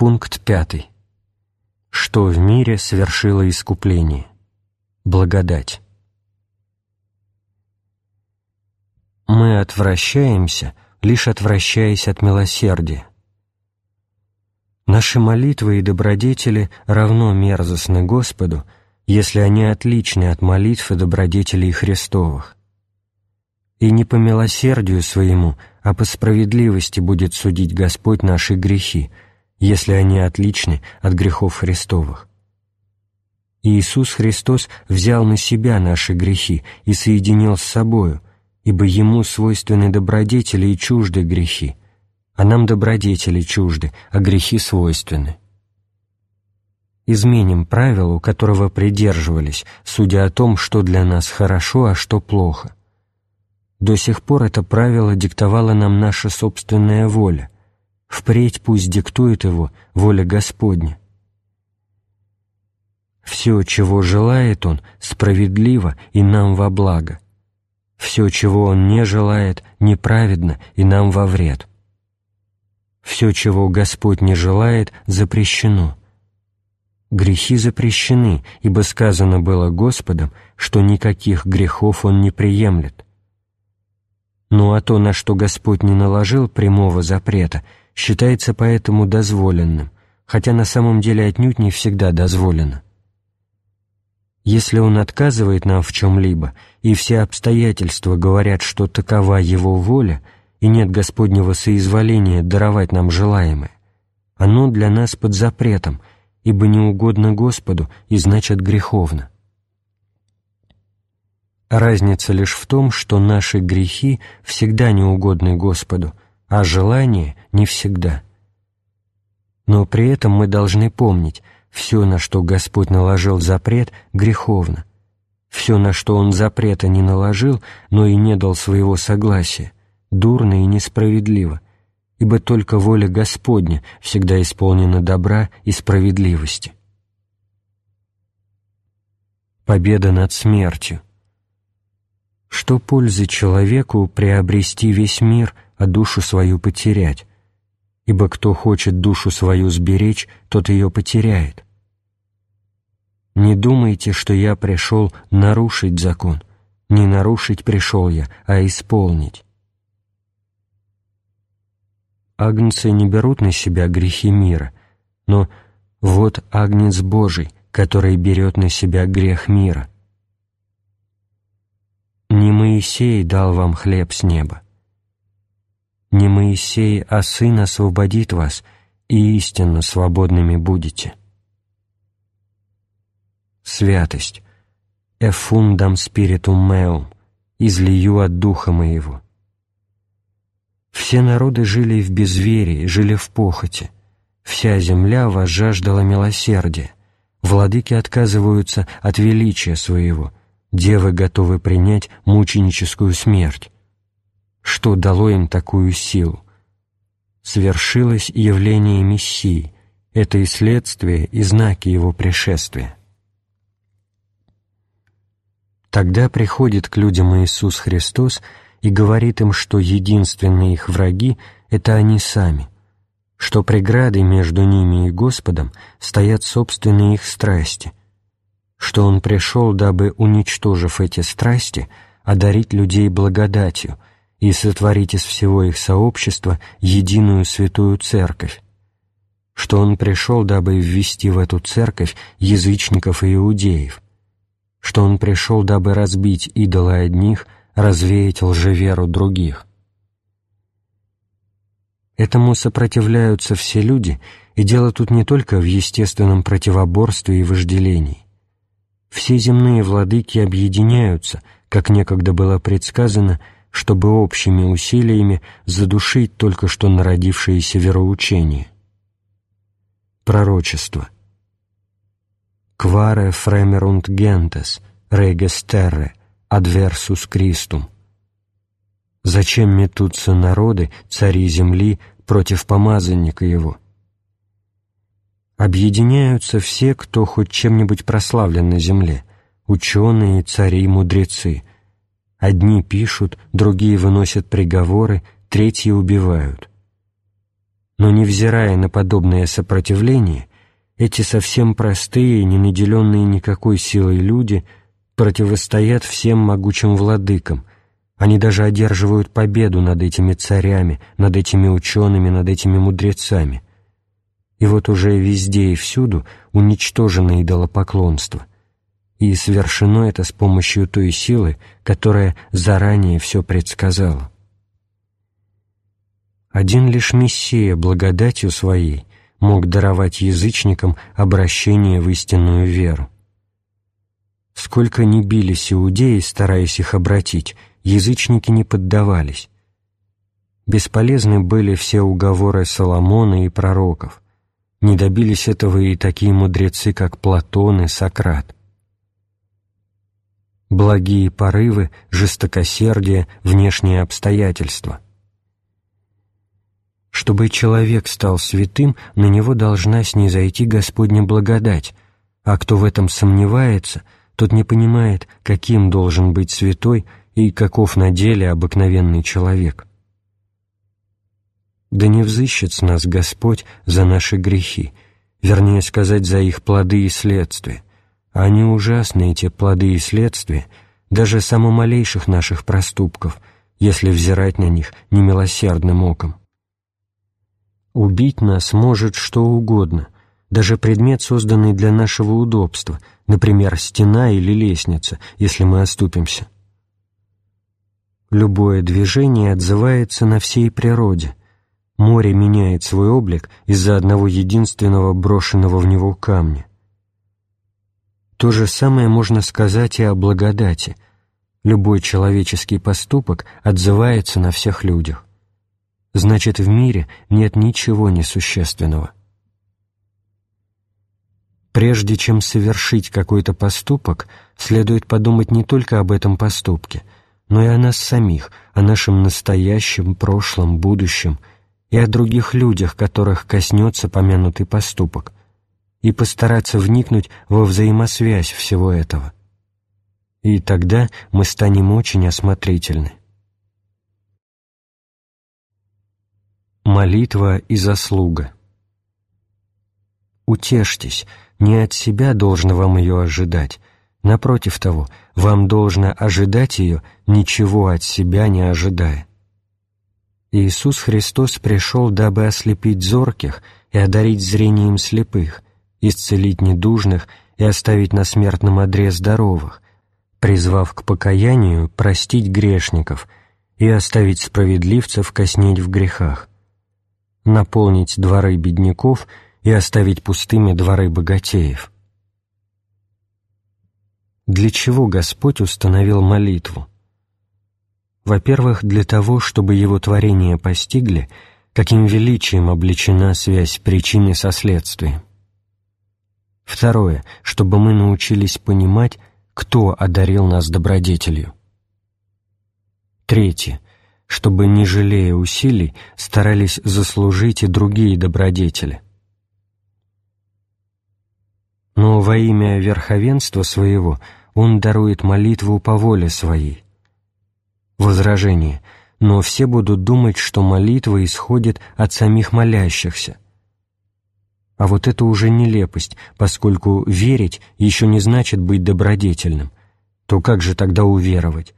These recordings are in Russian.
Пункт пятый. Что в мире совершило искупление? Благодать. Мы отвращаемся, лишь отвращаясь от милосердия. Наши молитвы и добродетели равно мерзостны Господу, если они отличны от молитв и добродетелей Христовых. И не по милосердию своему, а по справедливости будет судить Господь наши грехи, если они отличны от грехов Христовых. Иисус Христос взял на себя наши грехи и соединил с собою, ибо Ему свойственны добродетели и чужды грехи, а нам добродетели чужды, а грехи свойственны. Изменим правилу, которого придерживались, судя о том, что для нас хорошо, а что плохо. До сих пор это правило диктовала нам наша собственная воля. Впредь пусть диктует его воля Господня. Все, чего желает Он, справедливо и нам во благо. Все, чего Он не желает, неправедно и нам во вред. Все, чего Господь не желает, запрещено. Грехи запрещены, ибо сказано было Господом, что никаких грехов Он не приемлет. Ну а то, на что Господь не наложил прямого запрета, считается поэтому дозволенным, хотя на самом деле отнюдь не всегда дозволено. Если Он отказывает нам в чем-либо, и все обстоятельства говорят, что такова Его воля, и нет Господнего соизволения даровать нам желаемое, оно для нас под запретом, ибо не угодно Господу и значит греховно. Разница лишь в том, что наши грехи всегда не угодны Господу, а желания не всегда. Но при этом мы должны помнить, все, на что Господь наложил запрет, греховно. Все, на что Он запрета не наложил, но и не дал своего согласия, дурно и несправедливо, ибо только воля Господня всегда исполнена добра и справедливости. Победа над смертью что пользы человеку приобрести весь мир, а душу свою потерять? Ибо кто хочет душу свою сберечь, тот ее потеряет. Не думайте, что я пришел нарушить закон. Не нарушить пришел я, а исполнить. Агнцы не берут на себя грехи мира, но вот Агнец Божий, который берет на себя грех мира — не Моисей дал вам хлеб с неба. Не Моисей, а Сын освободит вас, и истинно свободными будете. Святость. Эфундам спиритум меум. Излию от Духа Моего. Все народы жили в безверии, жили в похоти. Вся земля возжаждала милосердия. Владыки отказываются от величия своего — девы готовы принять мученическую смерть. Что дало им такую силу? Свершилось явление Мессии, это и следствие, и знаки его пришествия. Тогда приходит к людям Иисус Христос и говорит им, что единственные их враги — это они сами, что преградой между ними и Господом стоят собственные их страсти, что Он пришел, дабы, уничтожив эти страсти, одарить людей благодатью и сотворить из всего их сообщества единую святую церковь, что Он пришел, дабы ввести в эту церковь язычников и иудеев, что Он пришел, дабы разбить идолы одних, развеять лжеверу других. Этому сопротивляются все люди, и дело тут не только в естественном противоборстве и вожделении. Все земные владыки объединяются, как некогда было предсказано, чтобы общими усилиями задушить только что народившееся вероучение. Пророчество. «Quare fremerunt gentes, reges terre, adversus Christum». «Зачем метутся народы, цари земли, против помазанника его?» объединяются все, кто хоть чем-нибудь прославлен на земле, ученые, цари, мудрецы. Одни пишут, другие выносят приговоры, третьи убивают. Но, невзирая на подобное сопротивление, эти совсем простые, не наделенные никакой силой люди противостоят всем могучим владыкам, они даже одерживают победу над этими царями, над этими учеными, над этими мудрецами. И вот уже везде и всюду уничтожено идолопоклонство. И совершено это с помощью той силы, которая заранее все предсказала. Один лишь Мессия благодатью своей мог даровать язычникам обращение в истинную веру. Сколько ни бились иудеи, стараясь их обратить, язычники не поддавались. Бесполезны были все уговоры Соломона и пророков. Не добились этого и такие мудрецы, как Платон и Сократ. Благие порывы, жестокосердие, внешние обстоятельства — чтобы человек стал святым, на него должна снизойти Господня благодать, а кто в этом сомневается, тот не понимает, каким должен быть святой и каков на деле обыкновенный человек. Да не взыщет с нас Господь за наши грехи, вернее сказать, за их плоды и следствия. Они ужасны, эти плоды и следствия, даже само малейших наших проступков, если взирать на них немилосердным оком. Убить нас может что угодно, даже предмет, созданный для нашего удобства, например, стена или лестница, если мы оступимся. Любое движение отзывается на всей природе. Море меняет свой облик из-за одного единственного брошенного в него камня. То же самое можно сказать и о благодати. Любой человеческий поступок отзывается на всех людях значит в мире нет ничего несущественного. Прежде чем совершить какой-то поступок, следует подумать не только об этом поступке, но и о нас самих, о нашем настоящем, прошлом, будущем и о других людях, которых коснется помянутый поступок, и постараться вникнуть во взаимосвязь всего этого. И тогда мы станем очень осмотрительны. Молитва и заслуга. Утешьтесь, не от себя должно вам ее ожидать. Напротив того, вам должно ожидать ее, ничего от себя не ожидая. Иисус Христос пришел, дабы ослепить зорких и одарить зрением слепых, исцелить недужных и оставить на смертном одре здоровых, призвав к покаянию простить грешников и оставить справедливцев коснеть в грехах наполнить дворы бедняков и оставить пустыми дворы богатеев. Для чего Господь установил молитву? Во-первых, для того, чтобы Его творения постигли, каким величием облечена связь причины со следствием. Второе, чтобы мы научились понимать, кто одарил нас добродетелью. Третье, чтобы, не жалея усилий, старались заслужить и другие добродетели. Но во имя верховенства своего он дарует молитву по воле своей. Возражение. Но все будут думать, что молитва исходит от самих молящихся. А вот это уже нелепость, поскольку верить еще не значит быть добродетельным. То как же тогда уверовать?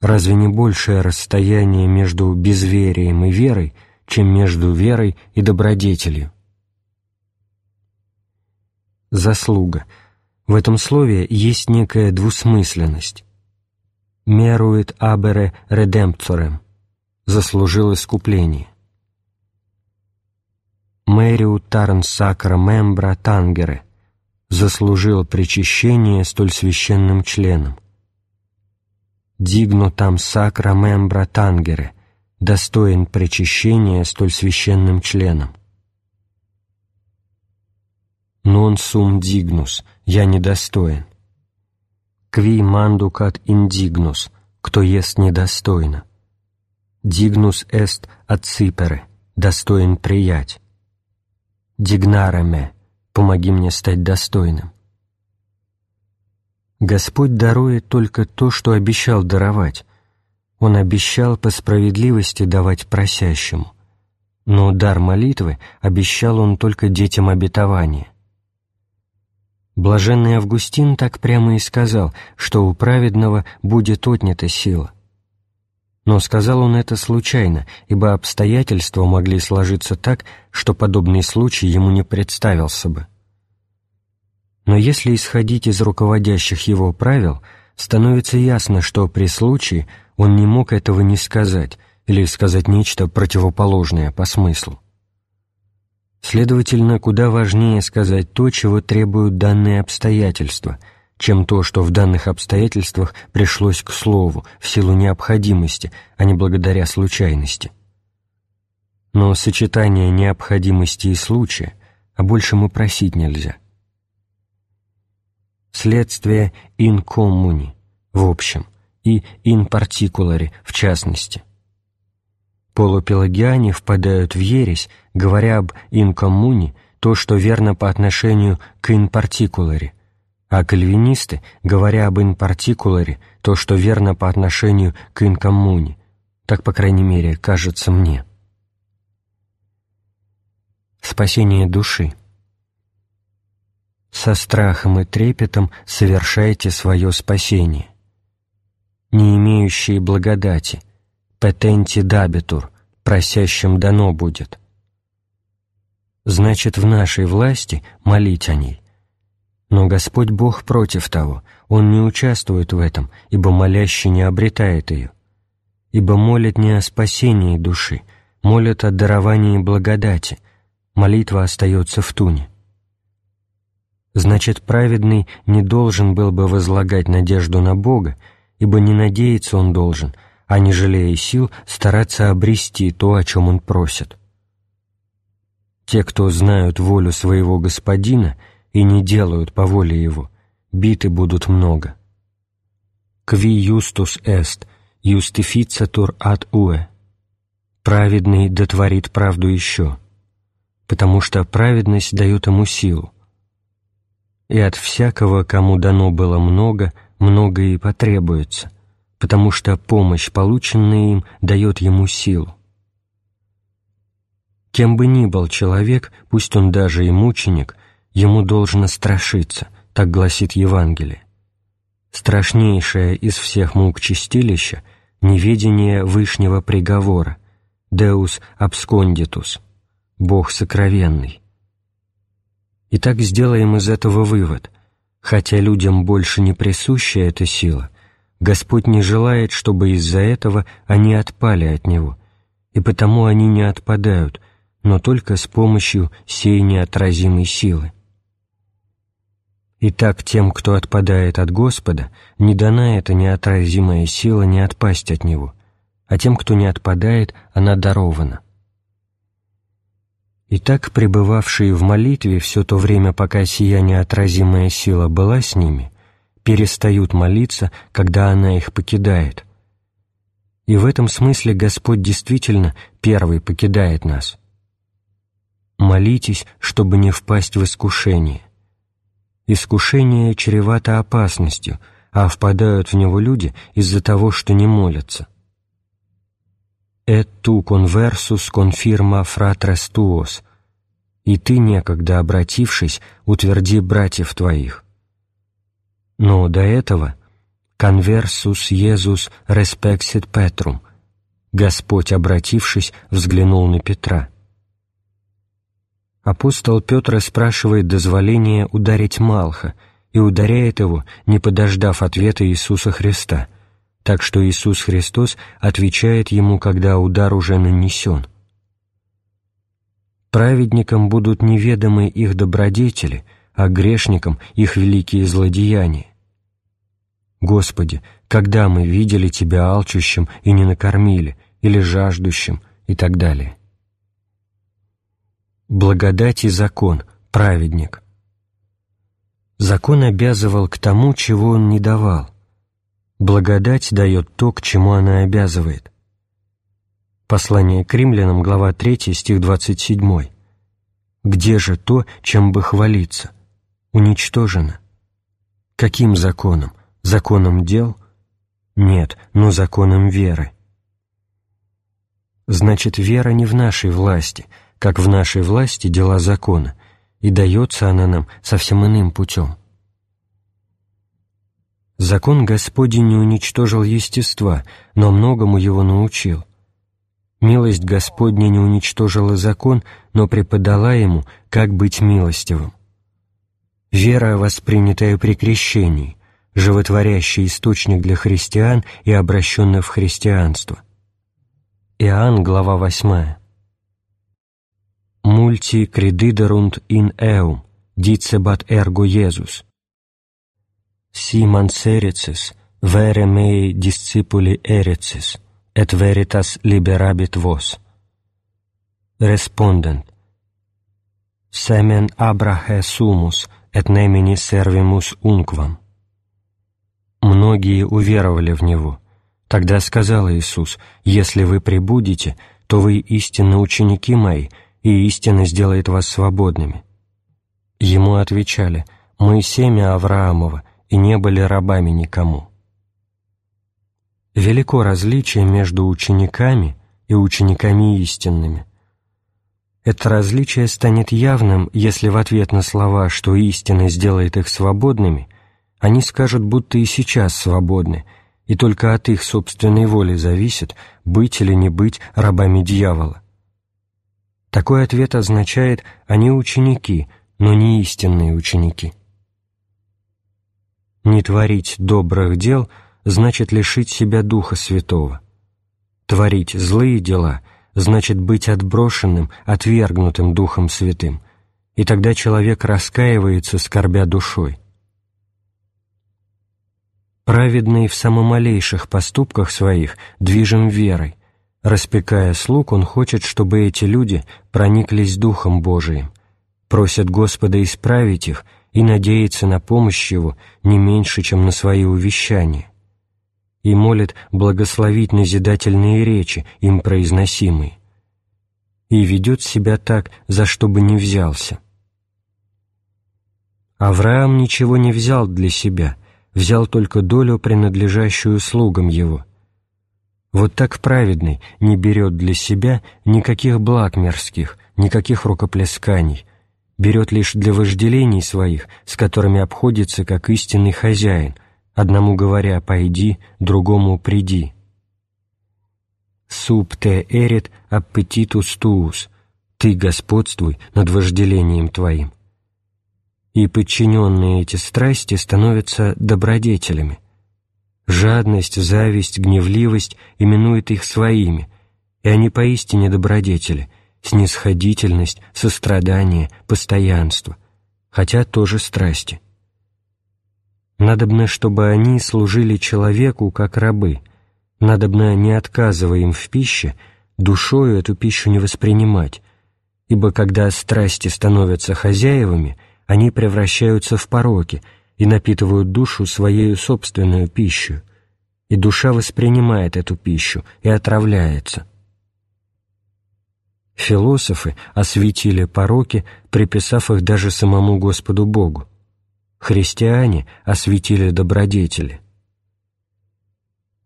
Разве не большее расстояние между безверием и верой, чем между верой и добродетелью? Заслуга. В этом слове есть некая двусмысленность. «Мерует абере редемпторем» — заслужил искупление. «Мэриу тарн сакра мембра тангере» — заслужил причащение столь священным членом дигно там сакра мембра тангере, достоин причащения столь священным членом. Нон сум дигнус, я недостоин. Кви мандукат индигнус, кто ест недостойно. Дигнус эст аципере, достоин приять. Дигнареме, помоги мне стать достойным. Господь дарует только то, что обещал даровать. Он обещал по справедливости давать просящему. но дар молитвы обещал он только детям обетования. Блаженный Августин так прямо и сказал, что у праведного будет отнята сила. Но сказал он это случайно, ибо обстоятельства могли сложиться так, что подобный случай ему не представился бы. Но если исходить из руководящих его правил, становится ясно, что при случае он не мог этого не сказать или сказать нечто противоположное по смыслу. Следовательно, куда важнее сказать то, чего требуют данные обстоятельства, чем то, что в данных обстоятельствах пришлось к слову в силу необходимости, а не благодаря случайности. Но сочетание необходимости и случая, а больше мы просить нельзя. Следствие in communi, в общем, и in particulare, в частности – Полупелагиане впадают в ересь, говоря об инкоммуне, то, что верно по отношению к инпартикуларе, а кальвинисты, говоря об инпартикуларе, то, что верно по отношению к инкоммуне. Так, по крайней мере, кажется мне. Спасение души. Со страхом и трепетом совершайте свое спасение. Не имеющие благодати – петенти дабитур, просящим дано будет. Значит, в нашей власти молить о ней. Но Господь Бог против того, Он не участвует в этом, ибо молящий не обретает ее. Ибо молят не о спасении души, молят о даровании благодати, молитва остается в туне. Значит, праведный не должен был бы возлагать надежду на Бога, ибо не надеяться он должен, а не жалея сил стараться обрести то, о чем он просит. Те, кто знают волю своего господина и не делают по воле его, биты будут много. «Кви юстус эст, юстифицатур ад уэ» «Праведный дотворит правду еще», потому что праведность дает ему силу. И от всякого, кому дано было много, много и потребуется — потому что помощь, полученная им, дает ему силу. Кем бы ни был человек, пусть он даже и мученик, ему должно страшиться, так гласит Евангелие. Страшнейшее из всех мук чистилища — неведение вышнего приговора, «Deus absconditus» — «Бог сокровенный». Итак, сделаем из этого вывод. Хотя людям больше не присуща эта сила, Господь не желает, чтобы из-за этого они отпали от Него, и потому они не отпадают, но только с помощью сей неотразимой силы. Итак, тем, кто отпадает от Господа, не дана эта неотразимая сила не отпасть от Него, а тем, кто не отпадает, она дарована. Итак, пребывавшие в молитве все то время, пока сия неотразимая сила была с ними, перестают молиться, когда она их покидает. И в этом смысле Господь действительно первый покидает нас. Молитесь, чтобы не впасть в искушение. Искушение чревато опасностью, а впадают в него люди из-за того, что не молятся. «Et tu conversus confirma fratres tuos» «И ты, некогда обратившись, утверди братьев твоих». Но до этого «conversus Иисус respexit Петрум» Господь, обратившись, взглянул на Петра. Апостол Петр спрашивает дозволения ударить Малха и ударяет его, не подождав ответа Иисуса Христа, так что Иисус Христос отвечает ему, когда удар уже нанесен. Праведникам будут неведомы их добродетели — а грешникам их великие злодеяния. Господи, когда мы видели Тебя алчущим и не накормили, или жаждущим, и так далее. Благодать и закон, праведник. Закон обязывал к тому, чего он не давал. Благодать дает то, к чему она обязывает. Послание к римлянам, глава 3, стих 27. «Где же то, чем бы хвалиться?» уничтожено. Каким законом? Законом дел? Нет, но законом веры. значит, вера не в нашей власти, как в нашей власти дела закона, и дается она нам совсем иным путем. Закон Господень не уничтожил естества, но многому его научил. Милость Господня не уничтожила закон, но преподала ему, как быть милостивым. Вера, воспринятая при крещении, животворящий источник для христиан и обращенных в христианство. Иоанн, глава 8. «Мульти credиderunt in eum, dicebat ergo Iesus. Si manserices, vere mei discipuli erices, et veritas liberabit vos. Respondent, semen Abrahe sumus, et nemini servimus unquam. Многие уверовали в Него. Тогда сказал Иисус, «Если вы прибудете, то вы истинно ученики мои, и истина сделает вас свободными». Ему отвечали, «Мы семя Авраамова, и не были рабами никому». Велико различие между учениками и учениками истинными. Это различие станет явным, если в ответ на слова, что истина сделает их свободными, они скажут, будто и сейчас свободны, и только от их собственной воли зависит, быть или не быть рабами дьявола. Такой ответ означает «они ученики, но не истинные ученики». Не творить добрых дел значит лишить себя Духа Святого. Творить злые дела значит быть отброшенным, отвергнутым Духом Святым, и тогда человек раскаивается, скорбя душой. Праведный в самомалейших поступках своих движим верой. Распекая слуг, он хочет, чтобы эти люди прониклись Духом Божиим, просят Господа исправить их и надеется на помощь Его не меньше, чем на свои увещания, и молит благословить назидательные речи, им произносимые, и ведет себя так, за что бы не взялся. Авраам ничего не взял для себя, взял только долю, принадлежащую слугам его. Вот так праведный не берет для себя никаких благ мирских, никаких рукоплесканий, берет лишь для вожделений своих, с которыми обходится как истинный хозяин, одному говоря «пойди», другому «приди». «Суп те эрит аппетитус туус» «Ты господствуй над вожделением твоим». И подчиненные эти страсти становятся добродетелями. Жадность, зависть, гневливость именуют их своими, и они поистине добродетели — снисходительность, сострадание, постоянство, хотя тоже страсти. Надобно, чтобы они служили человеку как рабы, надобно, не отказывая им в пище, душою эту пищу не воспринимать, ибо когда страсти становятся хозяевами, они превращаются в пороки и напитывают душу своей собственную пищу, и душа воспринимает эту пищу и отравляется – Философы осветили пороки, приписав их даже самому Господу Богу. Христиане осветили добродетели.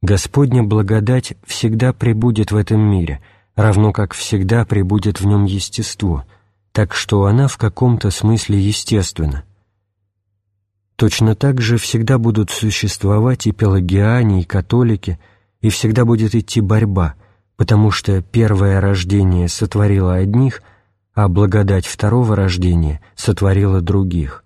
Господня благодать всегда пребудет в этом мире, равно как всегда пребудет в нем естество, так что она в каком-то смысле естественна. Точно так же всегда будут существовать и пелагиане, и католики, и всегда будет идти борьба – потому что первое рождение сотворило одних, а благодать второго рождения сотворила других.